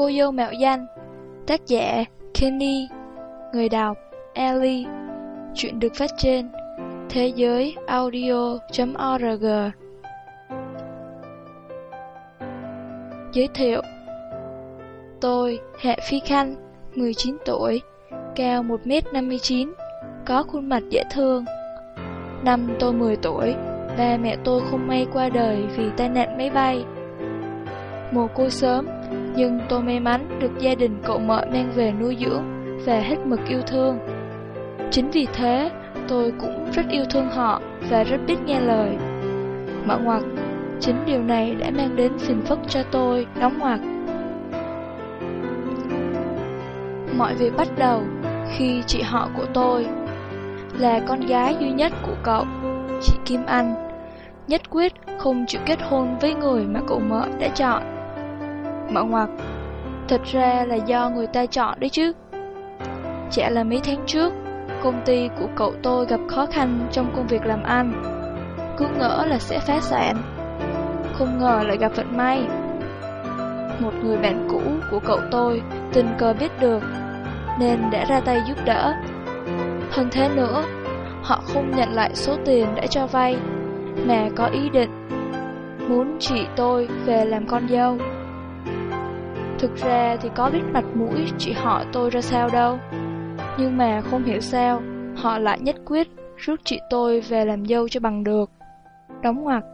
Cô dâu mạo danh Tác giả Kenny Người đọc Ellie Chuyện được phát trên Thế giới audio.org Giới thiệu Tôi, Hạ Phi Khanh, 19 tuổi, cao 1m59, có khuôn mặt dễ thương. Năm tôi 10 tuổi, ba mẹ tôi không may qua đời vì tai nạn máy bay. Mồ côi sớm, nhưng tôi may mắn được gia đình cậu mợ mang về nuôi dưỡng và hết mực yêu thương. Chính vì thế, tôi cũng rất yêu thương họ và rất biết nghe lời. Mở ngoặc, chính điều này đã mang đến phiền phức cho tôi, đóng ngoặc. Mọi việc bắt đầu khi chị họ của tôi là con gái duy nhất của cậu, chị Kim Anh, nhất quyết không chịu kết hôn với người mà cậu mợ đã chọn. Mở ngoặc, thật ra là do người ta chọn đấy chứ. Chả là mấy tháng trước, công ty của cậu tôi gặp khó khăn trong công việc làm ăn. Cứ ngỡ là sẽ phá sản, không ngờ lại gặp vận may. Một người bạn cũ của cậu tôi tình cờ biết được, nên đã ra tay giúp đỡ. Hơn thế nữa, họ không nhận lại số tiền đã cho vay, mà có ý định muốn chị tôi về làm con dâu. Thực ra thì có biết mặt mũi chị họ tôi ra sao đâu. Nhưng mà không hiểu sao, họ lại nhất quyết rút chị tôi về làm dâu cho bằng được. Đóng ngoặc.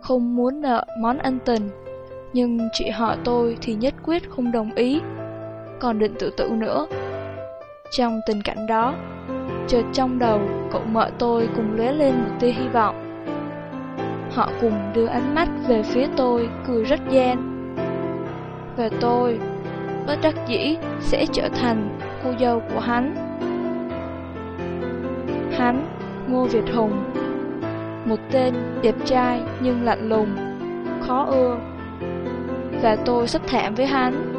Không muốn nợ món ân tình, nhưng chị họ tôi thì nhất quyết không đồng ý, còn định tự tử nữa. Trong tình cảnh đó, chợt trong đầu cậu mợ tôi cùng lóe lên một tia hy vọng. Họ cùng đưa ánh mắt về phía tôi, cười rất gian. Và tôi, bất đắc dĩ, sẽ trở thành cô dâu của hắn. Hắn, Ngô Việt Hùng, một tên đẹp trai nhưng lạnh lùng, khó ưa. Và tôi sắp thảm với hắn.